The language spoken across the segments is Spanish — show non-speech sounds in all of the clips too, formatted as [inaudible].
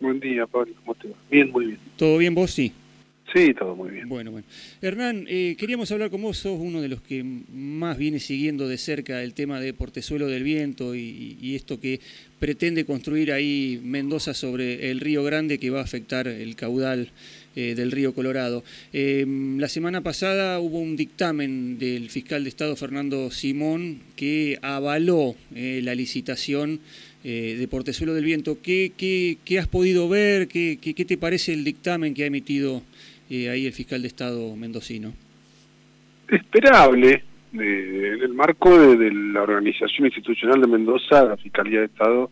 Buen día, Pablo. ¿Cómo te va? Bien, muy bien. ¿Todo bien vos? Sí. Sí, todo muy bien. Bueno, bueno. Hernán, eh, queríamos hablar con vos, sos uno de los que más viene siguiendo de cerca el tema de Portezuelo del Viento y, esto que pretende construir ahí Mendoza sobre el Río Grande que va a afectar el caudal eh, del río Colorado. Em, la semana pasada hubo un dictamen del fiscal de Estado Fernando Simón que avaló eh, la licitación de Portezuelo del Viento. ¿Qué, has podido ver? ¿Qué, ¿Qué, te parece el dictamen que ha emitido ahí el fiscal de Estado mendocino? Esperable. en el marco de, la organización institucional de Mendoza, la Fiscalía de Estado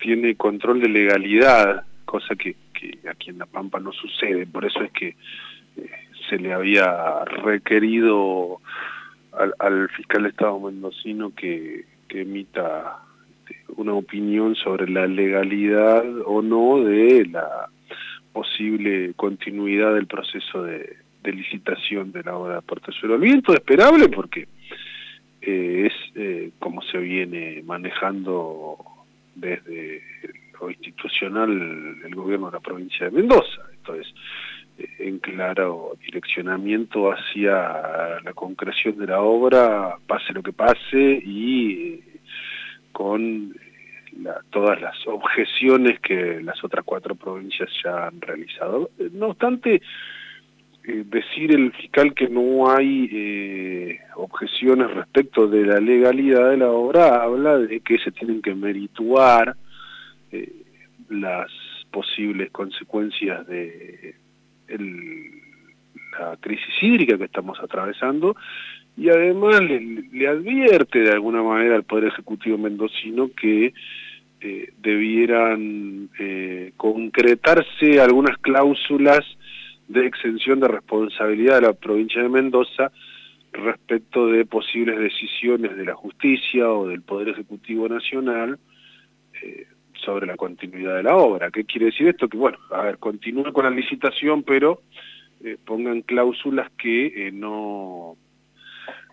tiene control de legalidad, cosa que, No sucede. Por eso es que eh, se le había requerido al, fiscal de Estado mendocino que, emita este, una opinión sobre la legalidad o no de la posible continuidad del proceso de, licitación de la obra de Portezuelo al Viento, esperable porque eh, es eh, como se viene manejando desde el gobierno de la provincia de Mendoza. Entonces, eh, en claro direccionamiento hacia la concreción de la obra, pase lo que pase, y con todas las objeciones que las otras cuatro provincias ya han realizado. Eh, no obstante, eh, decir el fiscal que no hay eh, objeciones respecto de la legalidad de la obra habla de que se tienen que merituar las posibles consecuencias de la crisis hídrica que estamos atravesando y además le, advierte de alguna manera al Poder Ejecutivo mendocino que eh, debieran eh, concretarse algunas cláusulas de exención de responsabilidad de la provincia de Mendoza respecto de posibles decisiones de la justicia o del Poder Ejecutivo Nacional eh, sobre la continuidad de la obra. ¿Qué quiere decir esto? Que, bueno, a ver, continúe con la licitación, pero pongan cláusulas que no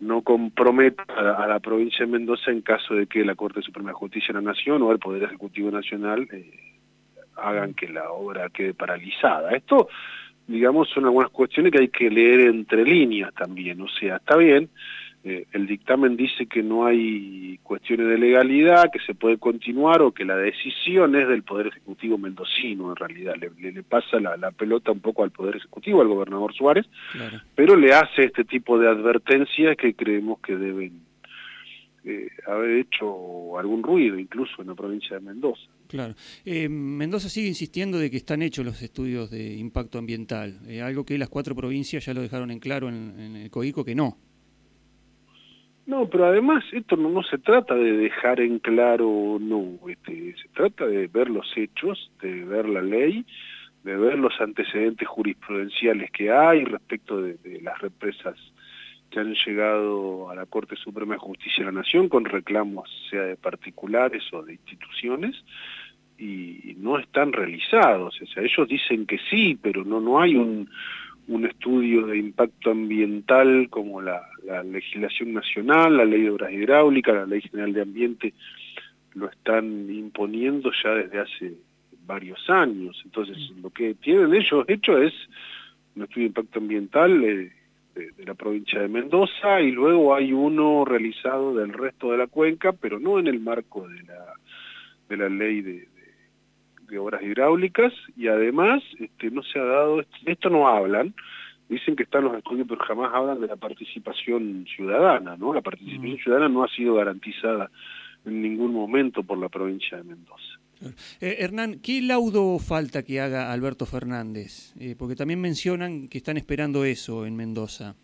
no comprometa a la, provincia de Mendoza en caso de que la Corte Suprema de Justicia de la Nación o el Poder Ejecutivo Nacional eh, hagan que la obra quede paralizada. Esto, digamos, son algunas cuestiones que hay que leer entre líneas también, o sea, está bien, eh, el dictamen dice que no hay cuestiones de legalidad, que se puede continuar o que la decisión es del Poder Ejecutivo mendocino en realidad. Le, pasa la, pelota un poco al Poder Ejecutivo, al gobernador Suárez, pero le hace este tipo de advertencias que creemos que deben eh, haber hecho algún ruido incluso en la provincia de Mendoza. Claro. Eh, Mendoza sigue insistiendo de que están hechos los estudios de impacto ambiental, algo que las cuatro provincias ya lo dejaron en claro en, en el COICO que no. No, pero además esto no, se trata de dejar en claro no, este, se trata de ver los hechos, de ver la ley, de ver los antecedentes jurisprudenciales que hay respecto de, las represas que han llegado a la Corte Suprema de Justicia de la Nación con reclamos sea de particulares o de instituciones y no están realizados. O sea, ellos dicen que sí, pero no, no hay un, un estudio de impacto ambiental como la, legislación nacional, la ley de obras hidráulicas, la ley general de ambiente, lo están imponiendo ya desde hace varios años. Entonces, mm. lo que tienen ellos hecho es un estudio de impacto ambiental de, la provincia de Mendoza y luego hay uno realizado del resto de la cuenca, pero no en el marco de la, de la ley de, de obras hidráulicas y además este, no se ha dado, esto no hablan, dicen que están los estudios pero jamás hablan de la participación ciudadana, ¿no? La participación mm. ciudadana no ha sido garantizada en ningún momento por la provincia de Mendoza. Eh, Hernán, ¿qué laudo falta que haga Alberto Fernández? Eh, porque también mencionan que están esperando eso en Mendoza.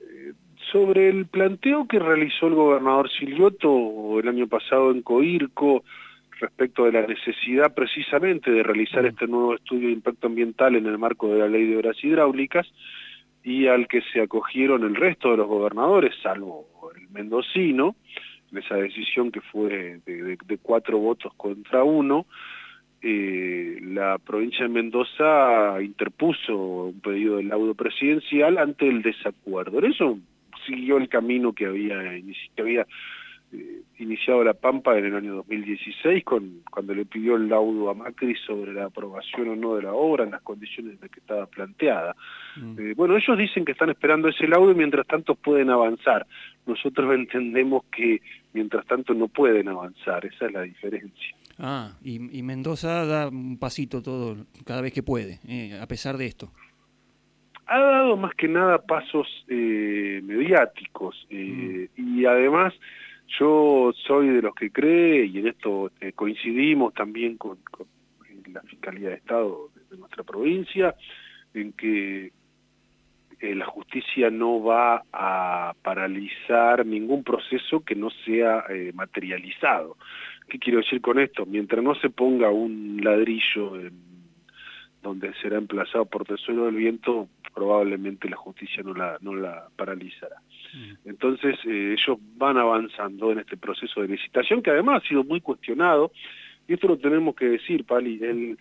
Eh, sobre el planteo que realizó el gobernador Silioto el año pasado en Coirco, respecto de la necesidad precisamente de realizar este nuevo estudio de impacto ambiental en el marco de la ley de obras hidráulicas y al que se acogieron el resto de los gobernadores, salvo el mendocino, en esa decisión que fue de, cuatro votos contra uno, eh, la provincia de Mendoza interpuso un pedido de laudo presidencial ante el desacuerdo. Eso siguió el camino que había, que había eh, iniciado La Pampa en el año 2016, con, cuando le pidió el laudo a Macri sobre la aprobación o no de la obra en las condiciones en las que estaba planteada. Mm. Eh, bueno, ellos dicen que están esperando ese laudo y mientras tanto pueden avanzar. Nosotros [laughs] entendemos que mientras tanto no pueden avanzar, esa es la diferencia. Ah, y, Mendoza da un pasito todo, cada vez que puede, eh, a pesar de esto ha dado más que nada pasos eh, mediáticos mm. y además yo soy de los que cree, y en esto eh, coincidimos también con, la Fiscalía de Estado de, nuestra provincia, en que eh, la justicia no va a paralizar ningún proceso que no sea eh, materializado. ¿Qué quiero decir con esto? Mientras no se ponga un ladrillo en donde será emplazado por Tesuelo del Viento, probablemente la justicia no la, no la paralizará. Mm. Entonces eh, ellos van avanzando en este proceso de licitación que además ha sido muy cuestionado, y esto lo tenemos que decir, Pali, el,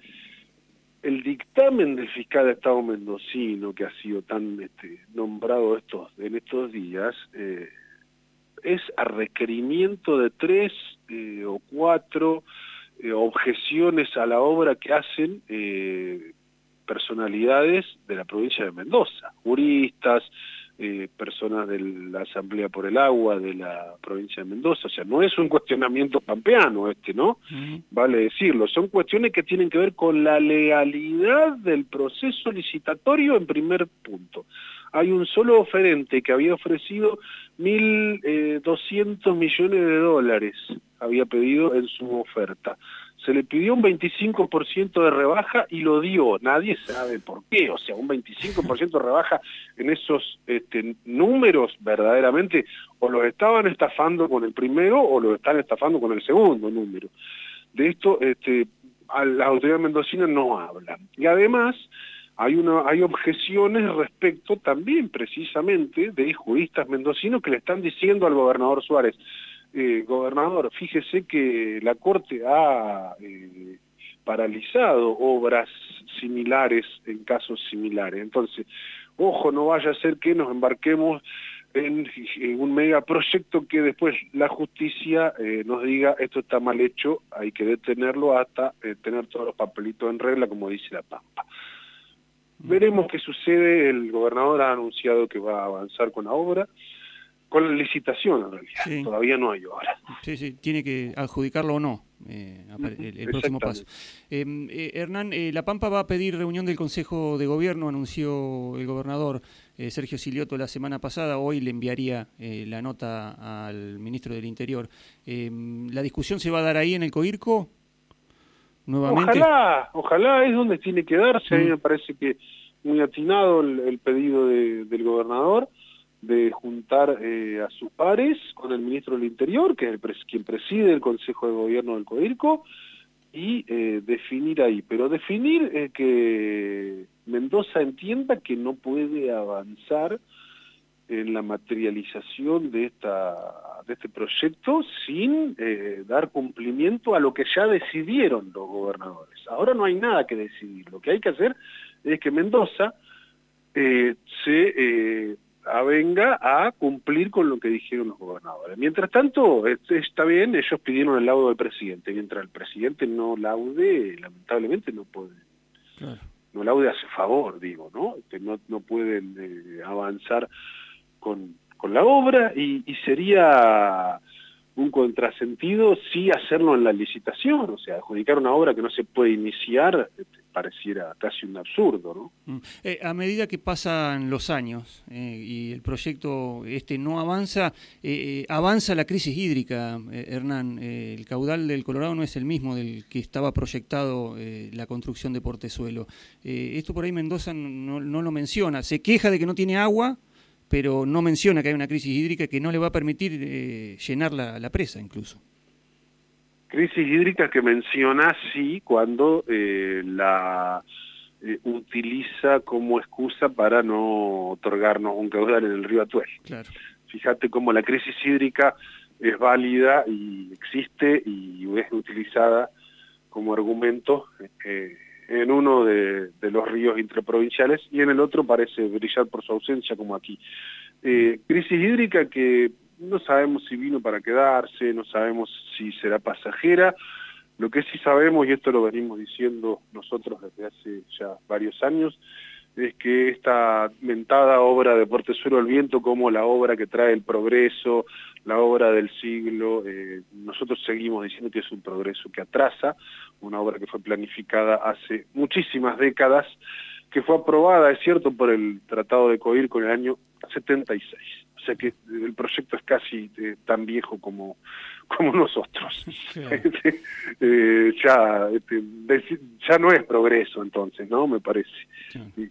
el dictamen del fiscal de Estado mendocino que ha sido tan este, nombrado estos, en estos días, eh, es a requerimiento de tres eh, o cuatro objeciones a la obra que hacen personalidades de la provincia de Mendoza, juristas, eh, personas de la Asamblea por el Agua de la provincia de Mendoza. O sea, no es un cuestionamiento pampeano este, ¿no? Vale decirlo. Son cuestiones que tienen que ver con la legalidad del proceso licitatorio en primer punto. Hay un solo oferente que había ofrecido 1.200 millones de dólares, había pedido en su oferta se le pidió un 25% de rebaja y lo dio, nadie sabe por qué, o sea, un 25% de rebaja en esos este, números verdaderamente o los estaban estafando con el primero o los están estafando con el segundo número. De esto este, a las autoridades mendocinas no hablan. Y además hay, una, hay objeciones respecto también precisamente de juristas mendocinos que le están diciendo al gobernador Suárez, eh, gobernador, fíjese que la Corte ha eh, paralizado obras similares en casos similares. Entonces, ojo, no vaya a ser que nos embarquemos en, un megaproyecto que después la justicia eh, nos diga esto está mal hecho, hay que detenerlo hasta tener todos los papelitos en regla, como dice la Pampa. Veremos qué sucede, el gobernador ha anunciado que va a avanzar con la obra, con la licitación en realidad, todavía no hay ahora. Sí, sí, tiene que adjudicarlo o no, eh, el, próximo paso. Em, eh, Hernán, eh, La Pampa va a pedir reunión del Consejo de Gobierno, anunció el gobernador Sergio Silioto la semana pasada, hoy le enviaría la nota al ministro del Interior. Em, ¿La discusión se va a dar ahí en el COIRCO? Nuevamente. Ojalá, ojalá es donde tiene que darse, a mí mm. me parece que muy atinado el, pedido del gobernador de juntar eh, a sus pares con el ministro del Interior, que es quien preside el Consejo de Gobierno del CODIRCO, y eh, definir ahí. Pero definir eh, que Mendoza entienda que no puede avanzar en la materialización de, esta, de este proyecto sin dar cumplimiento a lo que ya decidieron los gobernadores. Ahora no hay nada que decidir. Lo que hay que hacer es que Mendoza se avenga a cumplir con lo que dijeron los gobernadores. Mientras tanto, está bien, ellos pidieron el laudo del presidente. Mientras el presidente no laude, lamentablemente no puede. No laude a su favor, digo, ¿no? Que no, no pueden eh, avanzar con, con la obra y, y sería un contrasentido sí hacerlo en la licitación, o sea, adjudicar una obra que no se puede iniciar este, pareciera casi un absurdo, ¿no? Mm. Eh, a medida que pasan los años eh, y el proyecto este no avanza, eh, avanza la crisis hídrica, Hernán. el caudal del Colorado no es el mismo del que estaba proyectado la construcción de Portezuelo. esto por ahí Mendoza no, no lo menciona. Se queja de que no tiene agua, pero no menciona que hay una crisis hídrica que no le va a permitir eh, llenar la, presa incluso. Crisis hídrica que menciona, sí, cuando eh, la eh, utiliza como excusa para no otorgarnos un caudal en el río Atuel. Claro. Fíjate cómo la crisis hídrica es válida y existe y es utilizada como argumento en uno de, los ríos intraprovinciales y en el otro parece brillar por su ausencia como aquí. Eh, crisis hídrica que no sabemos si vino para quedarse, no sabemos si será pasajera. Lo que sí sabemos, y esto lo venimos diciendo nosotros desde hace ya varios años, es que esta mentada obra de Portezuelo al Viento como la obra que trae el progreso, la obra del siglo, eh, nosotros seguimos diciendo que es un progreso que atrasa, una obra que fue planificada hace muchísimas décadas, que fue aprobada, es cierto, por el Tratado de Coir con el año 76. Sea que el proyecto es casi eh, tan viejo como, [laughs] como nosotros. [laughs] Este, eh, ya, este, ya no es progreso entonces, ¿no? Me parece. Y,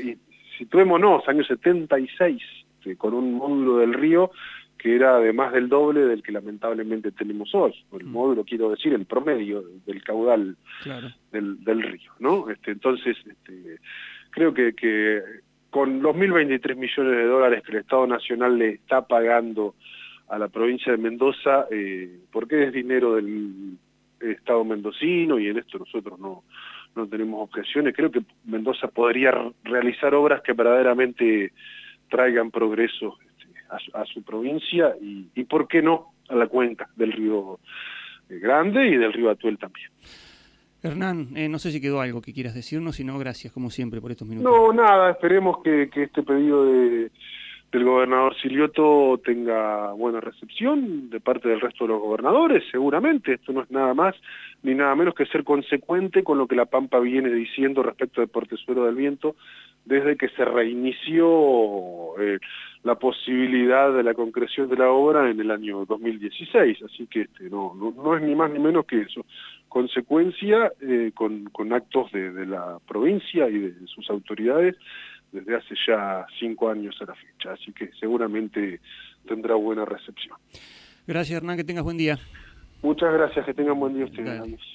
y, situémonos, año 76, este, con un módulo del río que era de más del doble del que lamentablemente tenemos hoy. El mm. módulo, quiero decir, el promedio del caudal del, del, río, ¿no? Este, entonces, este, creo que, que con los 1.023 millones de dólares que el Estado Nacional le está pagando a la provincia de Mendoza, eh, porque es dinero del Estado mendocino y en esto nosotros no, no tenemos objeciones, creo que Mendoza podría realizar obras que verdaderamente traigan progreso a, su provincia y, y, ¿por qué no?, a la cuenca del río Grande y del río Atuel también. Hernán, eh, no sé si quedó algo que quieras decirnos, si no, gracias como siempre por estos minutos. No, nada, esperemos que, este pedido de, del gobernador Silioto tenga buena recepción de parte del resto de los gobernadores, seguramente. Esto no es nada más ni nada menos que ser consecuente con lo que la Pampa viene diciendo respecto del Portezuelo del Viento desde que se reinició eh, la posibilidad de la concreción de la obra en el año 2016. Así que este, no, no, es ni más ni menos que eso. Consecuencia eh, con, con, actos de, de la provincia y de sus autoridades desde hace ya cinco años a la fecha, así que seguramente tendrá buena recepción. Gracias Hernán, que tengas buen día. Muchas gracias, que tengan buen día ustedes.